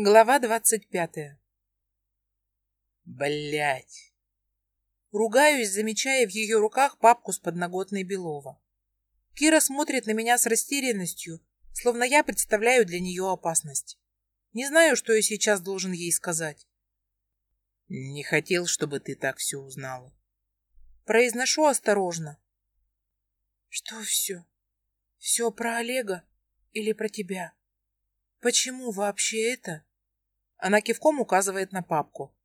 Глава двадцать пятая. Блять. Ругаюсь, замечая в ее руках папку с подноготной Белова. Кира смотрит на меня с растерянностью, словно я представляю для нее опасность. Не знаю, что я сейчас должен ей сказать. Не хотел, чтобы ты так все узнала. Произношу осторожно. Что все? Все про Олега или про тебя? Почему вообще это? Она кивком указывает на папку.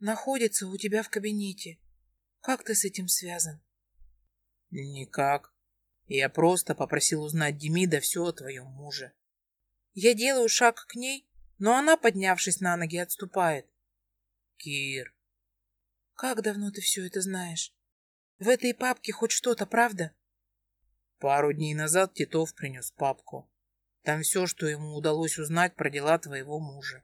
Находится у тебя в кабинете. Как ты с этим связан? Никак. Я просто попросил узнать Демида все о твоем муже. Я делаю шаг к ней, но она, поднявшись на ноги, отступает. Кир. Как давно ты все это знаешь? В этой папке хоть что-то, правда? Пару дней назад Титов принес папку. Там все, что ему удалось узнать про дела твоего мужа.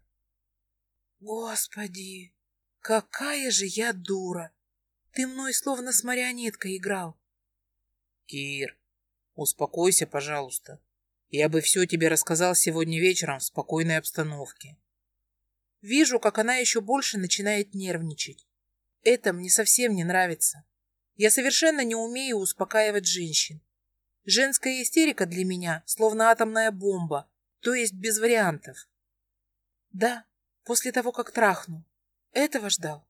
Господи, какая же я дура! Ты мной словно с марионеткой играл. Кир, успокойся, пожалуйста. Я бы все тебе рассказал сегодня вечером в спокойной обстановке. Вижу, как она еще больше начинает нервничать. Это мне совсем не нравится. Я совершенно не умею успокаивать женщин. Женская истерика для меня словно атомная бомба, то есть без вариантов. Да, после того, как трахну. Этого ждал.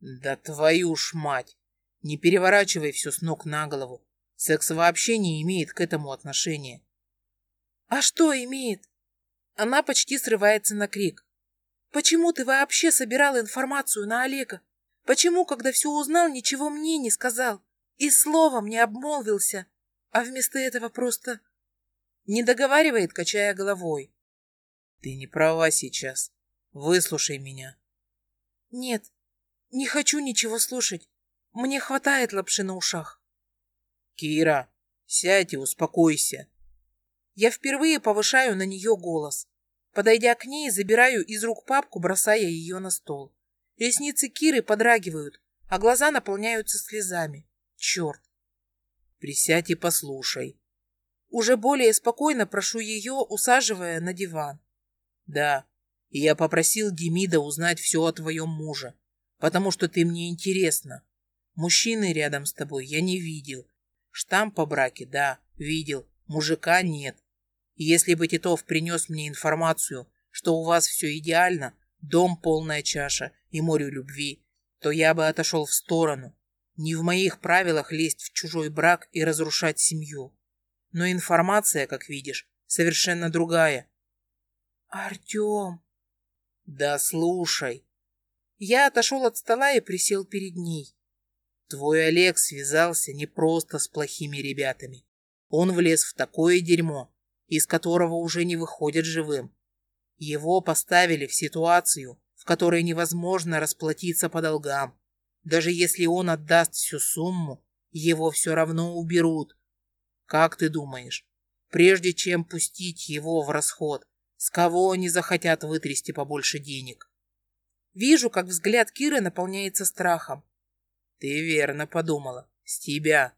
Да твою ж мать! Не переворачивай все с ног на голову. Секс вообще не имеет к этому отношения. А что имеет? Она почти срывается на крик. Почему ты вообще собирал информацию на Олега? Почему, когда все узнал, ничего мне не сказал и словом не обмолвился? а вместо этого просто не договаривает, качая головой. Ты не права сейчас. Выслушай меня. Нет, не хочу ничего слушать. Мне хватает лапши на ушах. Кира, сядь и успокойся. Я впервые повышаю на нее голос. Подойдя к ней, забираю из рук папку, бросая ее на стол. Ресницы Киры подрагивают, а глаза наполняются слезами. Черт, Присядь и послушай. Уже более спокойно прошу ее, усаживая на диван. Да, и я попросил Демида узнать все о твоем муже, потому что ты мне интересна. Мужчины рядом с тобой я не видел. Штамп по браке, да, видел. Мужика нет. И если бы Титов принес мне информацию, что у вас все идеально, дом полная чаша и море любви, то я бы отошел в сторону, не в моих правилах лезть в чужой брак и разрушать семью. Но информация, как видишь, совершенно другая. Артем. Да слушай. Я отошел от стола и присел перед ней. Твой Олег связался не просто с плохими ребятами. Он влез в такое дерьмо, из которого уже не выходит живым. Его поставили в ситуацию, в которой невозможно расплатиться по долгам. Даже если он отдаст всю сумму, его все равно уберут. Как ты думаешь, прежде чем пустить его в расход, с кого они захотят вытрясти побольше денег? Вижу, как взгляд Киры наполняется страхом. Ты верно подумала. С тебя.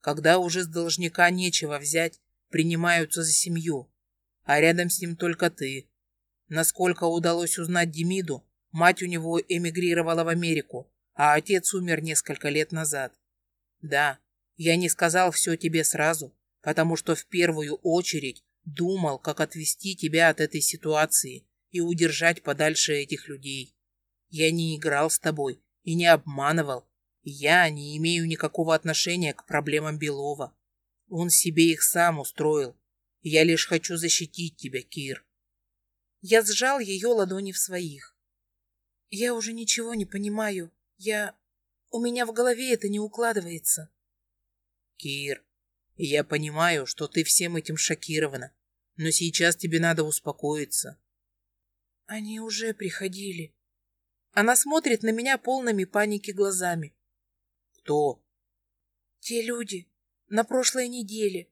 Когда уже с должника нечего взять, принимаются за семью. А рядом с ним только ты. Насколько удалось узнать Демиду, мать у него эмигрировала в Америку, а отец умер несколько лет назад. Да, я не сказал все тебе сразу, потому что в первую очередь думал, как отвести тебя от этой ситуации и удержать подальше этих людей. Я не играл с тобой и не обманывал. Я не имею никакого отношения к проблемам Белова. Он себе их сам устроил. Я лишь хочу защитить тебя, Кир. Я сжал ее ладони в своих. Я уже ничего не понимаю. Я... У меня в голове это не укладывается. Кир, я понимаю, что ты всем этим шокирована, но сейчас тебе надо успокоиться. Они уже приходили. Она смотрит на меня полными паники глазами. Кто? Те люди. На прошлой неделе.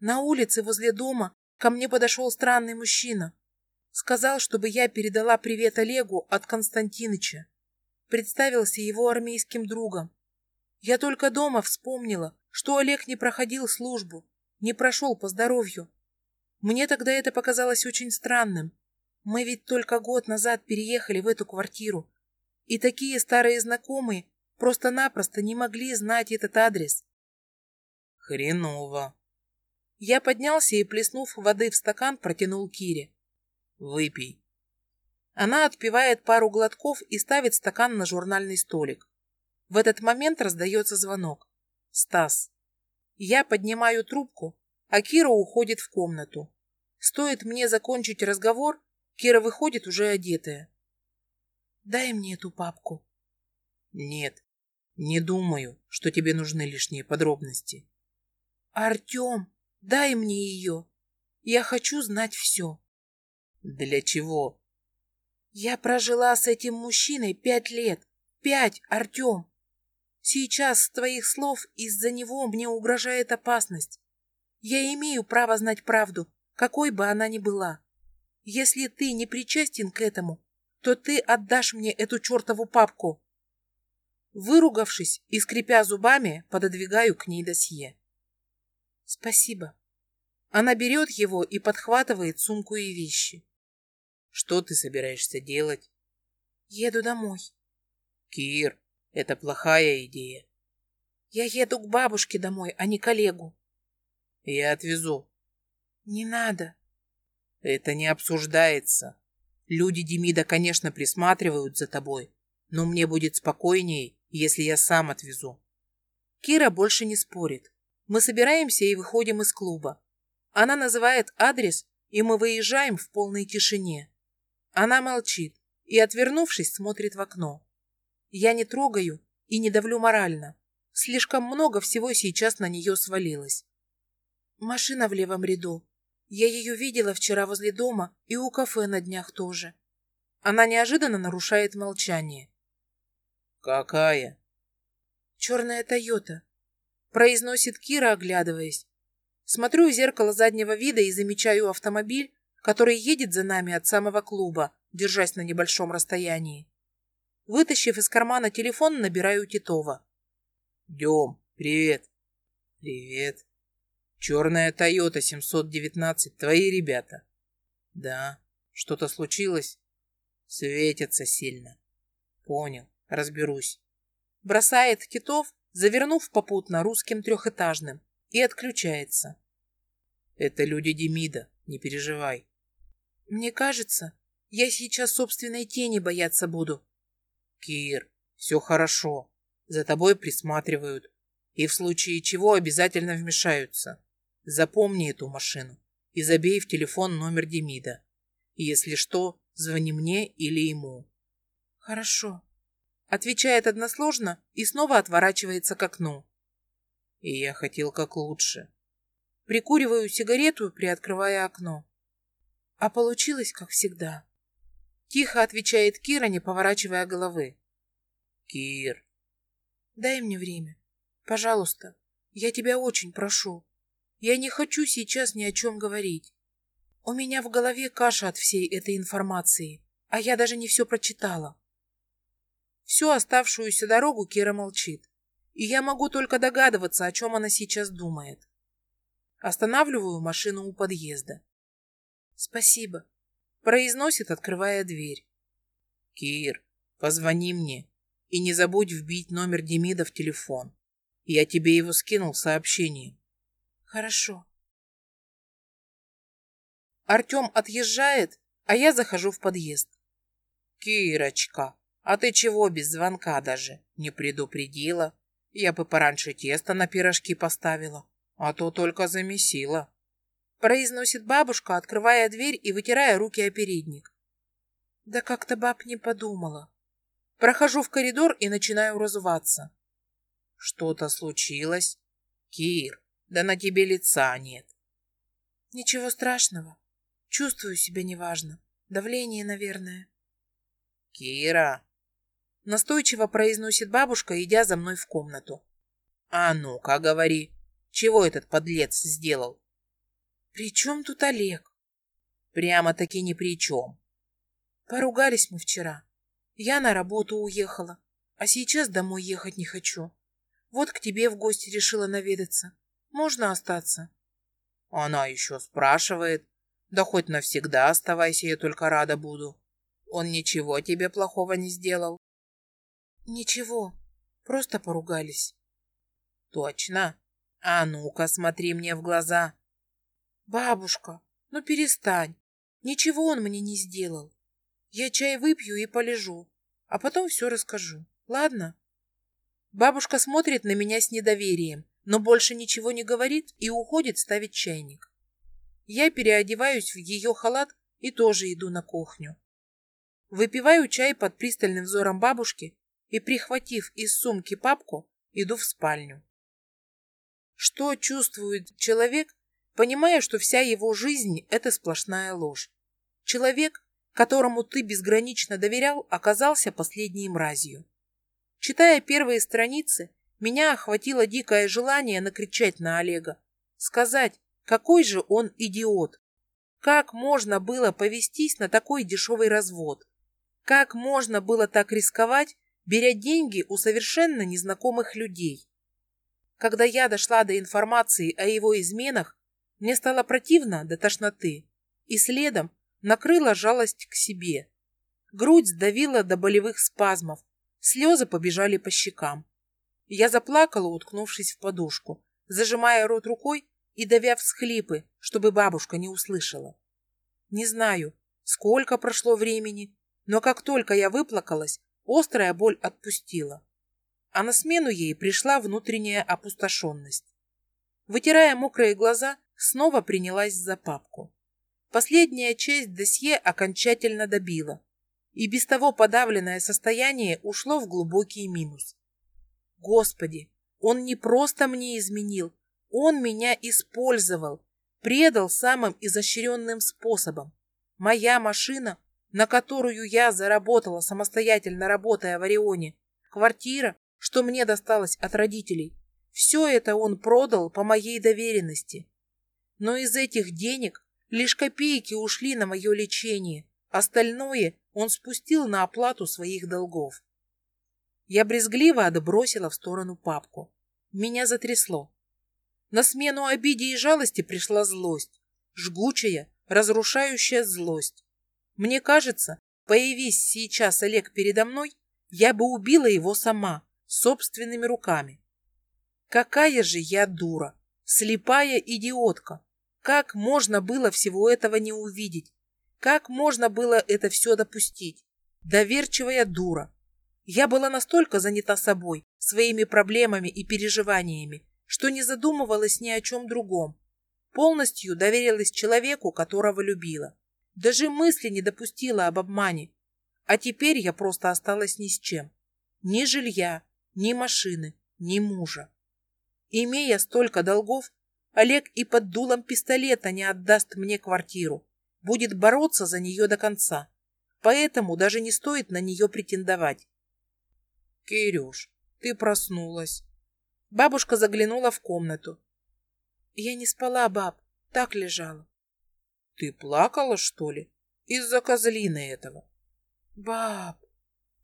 На улице возле дома ко мне подошел странный мужчина. Сказал, чтобы я передала привет Олегу от Константиныча представился его армейским другом. Я только дома вспомнила, что Олег не проходил службу, не прошел по здоровью. Мне тогда это показалось очень странным. Мы ведь только год назад переехали в эту квартиру, и такие старые знакомые просто-напросто не могли знать этот адрес. Хреново. Я поднялся и, плеснув воды в стакан, протянул Кире. Выпей. Она отпивает пару глотков и ставит стакан на журнальный столик. В этот момент раздается звонок. Стас. Я поднимаю трубку, а Кира уходит в комнату. Стоит мне закончить разговор, Кира выходит уже одетая. Дай мне эту папку. Нет, не думаю, что тебе нужны лишние подробности. Артем, дай мне ее. Я хочу знать все. Для чего? Я прожила с этим мужчиной пять лет. Пять, Артем. Сейчас, с твоих слов, из-за него мне угрожает опасность. Я имею право знать правду, какой бы она ни была. Если ты не причастен к этому, то ты отдашь мне эту чертову папку. Выругавшись и скрипя зубами, пододвигаю к ней досье. Спасибо. Она берет его и подхватывает сумку и вещи. Что ты собираешься делать? Еду домой. Кир, это плохая идея. Я еду к бабушке домой, а не к Олегу. Я отвезу. Не надо. Это не обсуждается. Люди Демида, конечно, присматривают за тобой, но мне будет спокойнее, если я сам отвезу. Кира больше не спорит. Мы собираемся и выходим из клуба. Она называет адрес, и мы выезжаем в полной тишине. Она молчит и, отвернувшись, смотрит в окно. Я не трогаю и не давлю морально. Слишком много всего сейчас на нее свалилось. Машина в левом ряду. Я ее видела вчера возле дома и у кафе на днях тоже. Она неожиданно нарушает молчание. «Какая?» «Черная Тойота», — произносит Кира, оглядываясь. Смотрю в зеркало заднего вида и замечаю автомобиль, который едет за нами от самого клуба, держась на небольшом расстоянии. Вытащив из кармана телефон, набираю Титова. «Дем, привет». «Привет». Черная Тойота 719, твои ребята? Да. Что-то случилось? Светятся сильно. Понял, разберусь. Бросает Китов, завернув попутно русским трехэтажным, и отключается. Это люди Демида, не переживай. Мне кажется, я сейчас собственной тени бояться буду. Кир, все хорошо. За тобой присматривают. И в случае чего обязательно вмешаются. Запомни эту машину и забей в телефон номер Демида. И если что, звони мне или ему. Хорошо. Отвечает односложно и снова отворачивается к окну. И я хотел как лучше. Прикуриваю сигарету, приоткрывая окно. А получилось, как всегда. Тихо отвечает Кира, не поворачивая головы. Кир. Дай мне время. Пожалуйста. Я тебя очень прошу. Я не хочу сейчас ни о чем говорить. У меня в голове каша от всей этой информации, а я даже не все прочитала. Всю оставшуюся дорогу Кира молчит, и я могу только догадываться, о чем она сейчас думает. Останавливаю машину у подъезда. «Спасибо», — произносит, открывая дверь. «Кир, позвони мне и не забудь вбить номер Демида в телефон. Я тебе его скинул сообщением. Хорошо. Артем отъезжает, а я захожу в подъезд. Кирочка, а ты чего без звонка даже? Не предупредила? Я бы пораньше тесто на пирожки поставила, а то только замесила. Произносит бабушка, открывая дверь и вытирая руки о передник. Да как-то баб не подумала. Прохожу в коридор и начинаю разуваться. Что-то случилось? Кир, да на тебе лица нет. Ничего страшного. Чувствую себя неважно. Давление, наверное. Кира. Настойчиво произносит бабушка, идя за мной в комнату. А ну-ка, говори, чего этот подлец сделал? При чем тут Олег? Прямо-таки ни при чем. Поругались мы вчера. Я на работу уехала, а сейчас домой ехать не хочу. Вот к тебе в гости решила наведаться. Можно остаться?» Она еще спрашивает. Да хоть навсегда оставайся, я только рада буду. Он ничего тебе плохого не сделал? Ничего, просто поругались. Точно? А ну-ка, смотри мне в глаза. Бабушка, ну перестань. Ничего он мне не сделал. Я чай выпью и полежу, а потом все расскажу. Ладно? Бабушка смотрит на меня с недоверием, но больше ничего не говорит и уходит ставить чайник. Я переодеваюсь в ее халат и тоже иду на кухню. Выпиваю чай под пристальным взором бабушки и, прихватив из сумки папку, иду в спальню. Что чувствует человек, понимая, что вся его жизнь – это сплошная ложь? Человек, которому ты безгранично доверял, оказался последней мразью. Читая первые страницы, меня охватило дикое желание накричать на Олега, сказать, какой же он идиот. Как можно было повестись на такой дешевый развод? Как можно было так рисковать, беря деньги у совершенно незнакомых людей? Когда я дошла до информации о его изменах, мне стало противно до тошноты, и следом накрыла жалость к себе. Грудь сдавила до болевых спазмов, слезы побежали по щекам. Я заплакала, уткнувшись в подушку, зажимая рот рукой и давя всхлипы, чтобы бабушка не услышала. Не знаю, сколько прошло времени, но как только я выплакалась, Острая боль отпустила. А на смену ей пришла внутренняя опустошенность. Вытирая мокрые глаза, снова принялась за папку. Последняя часть досье окончательно добила, и без того подавленное состояние ушло в глубокий минус. Господи, он не просто мне изменил, он меня использовал, предал самым изощренным способом. Моя машина на которую я заработала, самостоятельно работая в Орионе, квартира, что мне досталось от родителей, все это он продал по моей доверенности. Но из этих денег лишь копейки ушли на мое лечение, остальное он спустил на оплату своих долгов. Я брезгливо отбросила в сторону папку. Меня затрясло. На смену обиде и жалости пришла злость, жгучая, разрушающая злость. Мне кажется, появись сейчас Олег передо мной, я бы убила его сама, собственными руками. Какая же я дура, слепая идиотка. Как можно было всего этого не увидеть? Как можно было это все допустить? Доверчивая дура. Я была настолько занята собой, своими проблемами и переживаниями, что не задумывалась ни о чем другом. Полностью доверилась человеку, которого любила. Даже мысли не допустила об обмане. А теперь я просто осталась ни с чем. Ни жилья, ни машины, ни мужа. Имея столько долгов, Олег и под дулом пистолета не отдаст мне квартиру. Будет бороться за нее до конца. Поэтому даже не стоит на нее претендовать. Кирюш, ты проснулась. Бабушка заглянула в комнату. Я не спала, баб, так лежала. Ты плакала, что ли? Из-за козлина этого. Баб,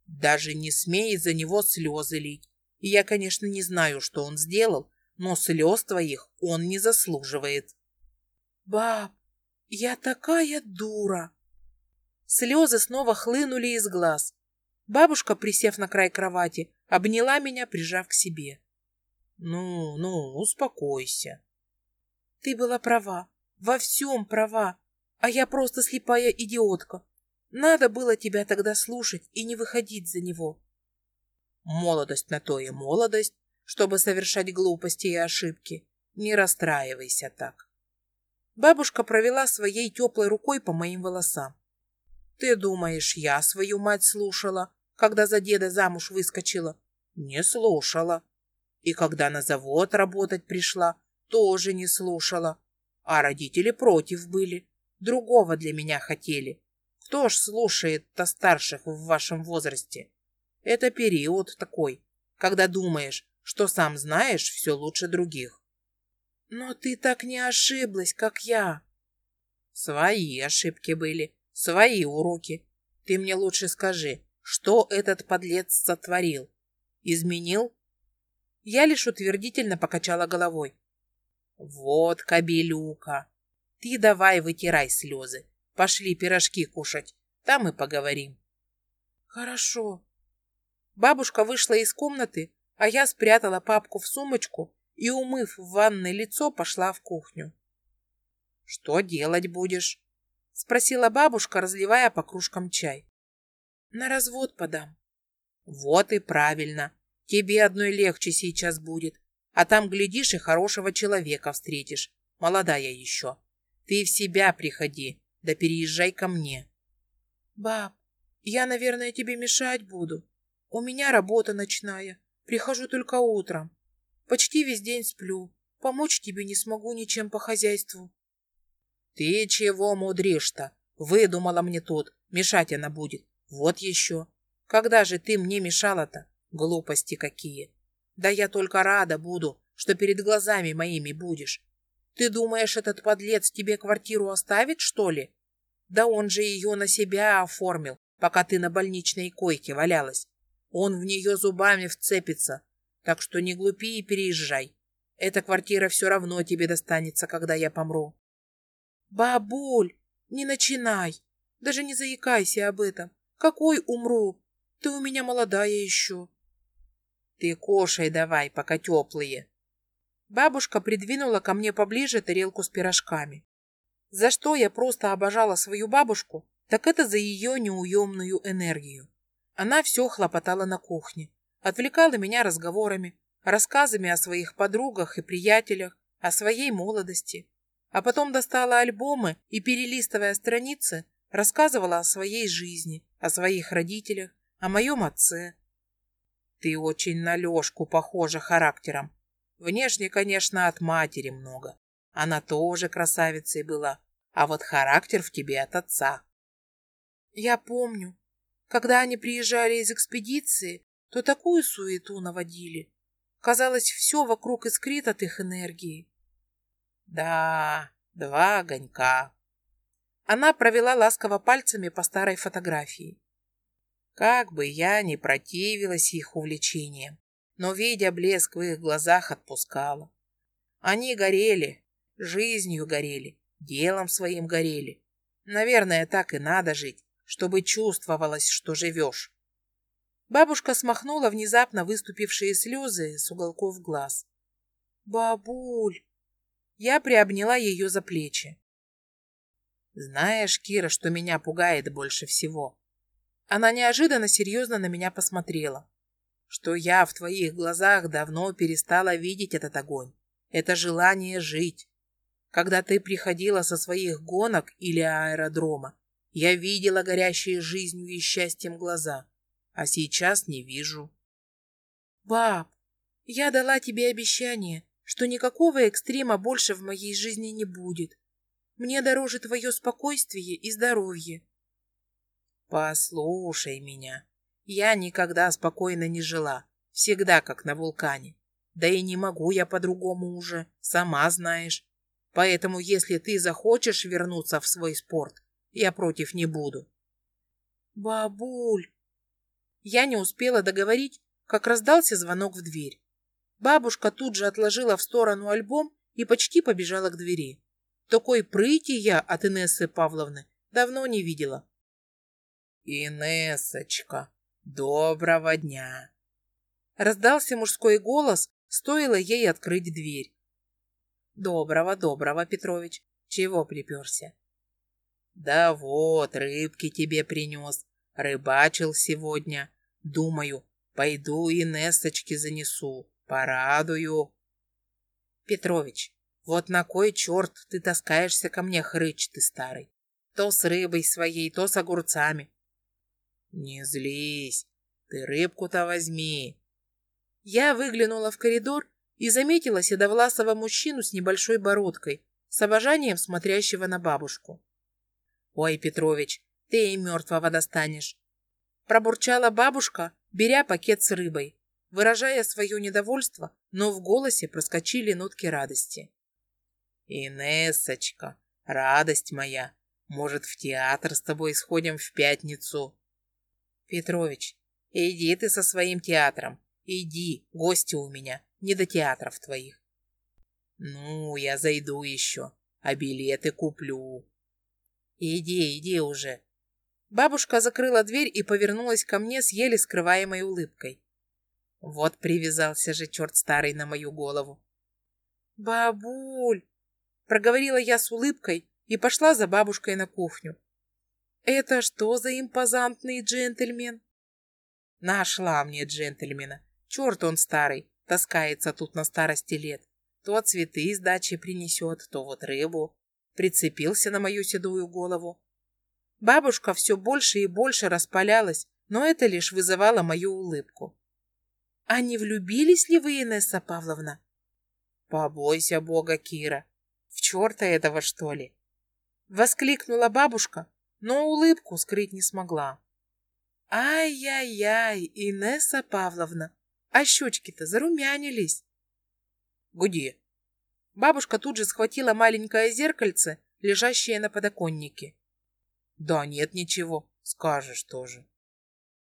даже не смей из-за него слезы лить. Я, конечно, не знаю, что он сделал, но слез твоих он не заслуживает. Баб, я такая дура. Слезы снова хлынули из глаз. Бабушка, присев на край кровати, обняла меня, прижав к себе. Ну, ну, успокойся. Ты была права, во всем права. А я просто слепая идиотка. Надо было тебя тогда слушать и не выходить за него. Молодость на то и молодость, чтобы совершать глупости и ошибки. Не расстраивайся так. Бабушка провела своей теплой рукой по моим волосам. Ты думаешь, я свою мать слушала, когда за деда замуж выскочила? Не слушала. И когда на завод работать пришла, тоже не слушала. А родители против были другого для меня хотели. Кто ж слушает-то старших в вашем возрасте? Это период такой, когда думаешь, что сам знаешь все лучше других. Но ты так не ошиблась, как я. Свои ошибки были, свои уроки. Ты мне лучше скажи, что этот подлец сотворил? Изменил? Я лишь утвердительно покачала головой. Вот кобелюка, ты давай вытирай слезы. Пошли пирожки кушать, там и поговорим. Хорошо. Бабушка вышла из комнаты, а я спрятала папку в сумочку и, умыв в ванной лицо, пошла в кухню. «Что делать будешь?» — спросила бабушка, разливая по кружкам чай. «На развод подам». «Вот и правильно. Тебе одной легче сейчас будет. А там, глядишь, и хорошего человека встретишь. Молодая еще. Ты в себя приходи, да переезжай ко мне». «Баб, я, наверное, тебе мешать буду. У меня работа ночная. Прихожу только утром. Почти весь день сплю. Помочь тебе не смогу ничем по хозяйству. Ты чего мудришь-то? Выдумала мне тут. Мешать она будет. Вот еще. Когда же ты мне мешала-то? Глупости какие. Да я только рада буду, что перед глазами моими будешь. Ты думаешь, этот подлец тебе квартиру оставит, что ли? Да он же ее на себя оформил, пока ты на больничной койке валялась. Он в нее зубами вцепится. Так что не глупи и переезжай. Эта квартира все равно тебе достанется, когда я помру. Бабуль, не начинай. Даже не заикайся об этом. Какой умру? Ты у меня молодая еще. Ты кушай давай, пока теплые. Бабушка придвинула ко мне поближе тарелку с пирожками. За что я просто обожала свою бабушку, так это за ее неуемную энергию. Она все хлопотала на кухне, отвлекала меня разговорами, рассказами о своих подругах и приятелях, о своей молодости. А потом достала альбомы и, перелистывая страницы, рассказывала о своей жизни, о своих родителях, о моем отце. Ты очень на Лешку похожа характером. Внешне, конечно, от матери много. Она тоже красавицей была, а вот характер в тебе от отца. Я помню, когда они приезжали из экспедиции, то такую суету наводили. Казалось, все вокруг искрит от их энергии. Да, два огонька. Она провела ласково пальцами по старой фотографии. Как бы я ни противилась их увлечениям, но, видя блеск в их глазах, отпускала. Они горели, жизнью горели, делом своим горели. Наверное, так и надо жить, чтобы чувствовалось, что живешь. Бабушка смахнула внезапно выступившие слезы с уголков глаз. «Бабуль!» Я приобняла ее за плечи. «Знаешь, Кира, что меня пугает больше всего?» Она неожиданно серьезно на меня посмотрела. «Что я в твоих глазах давно перестала видеть этот огонь, это желание жить. Когда ты приходила со своих гонок или аэродрома, я видела горящие жизнью и счастьем глаза, а сейчас не вижу. Баб, я дала тебе обещание, что никакого экстрима больше в моей жизни не будет. Мне дороже твое спокойствие и здоровье. Послушай меня. Я никогда спокойно не жила, всегда как на вулкане. Да и не могу я по-другому уже, сама знаешь. Поэтому, если ты захочешь вернуться в свой спорт, я против не буду. Бабуль! Я не успела договорить, как раздался звонок в дверь. Бабушка тут же отложила в сторону альбом и почти побежала к двери. Такой прыти я от Инессы Павловны давно не видела. «Инессочка, доброго дня!» Раздался мужской голос, стоило ей открыть дверь. «Доброго, доброго, Петрович. Чего приперся?» Да вот, рыбки тебе принес. Рыбачил сегодня. Думаю, пойду и Несточке занесу. Порадую. Петрович, вот на кой черт ты таскаешься ко мне, хрыч ты старый? То с рыбой своей, то с огурцами. Не злись, ты рыбку-то возьми. Я выглянула в коридор и заметила седовласого мужчину с небольшой бородкой, с обожанием смотрящего на бабушку. «Ой, Петрович, ты и мертвого достанешь!» Пробурчала бабушка, беря пакет с рыбой, выражая свое недовольство, но в голосе проскочили нотки радости. «Инессочка, радость моя, может, в театр с тобой сходим в пятницу?» «Петрович, иди ты со своим театром, иди, гости у меня, не до театров твоих». «Ну, я зайду еще, а билеты куплю. Иди, иди уже. Бабушка закрыла дверь и повернулась ко мне с еле скрываемой улыбкой. Вот привязался же черт старый на мою голову. «Бабуль!» — проговорила я с улыбкой и пошла за бабушкой на кухню. «Это что за импозантный джентльмен?» Нашла мне джентльмена. Черт он старый, таскается тут на старости лет. То цветы из дачи принесет, то вот рыбу. Прицепился на мою седую голову. Бабушка все больше и больше распалялась, но это лишь вызывало мою улыбку. «А не влюбились ли вы, Инесса Павловна?» «Побойся Бога, Кира! В черта этого, что ли?» Воскликнула бабушка, но улыбку скрыть не смогла. «Ай-яй-яй, Инесса Павловна, а щечки-то зарумянились!» «Где?» Бабушка тут же схватила маленькое зеркальце, лежащее на подоконнике. Да нет ничего, скажешь тоже.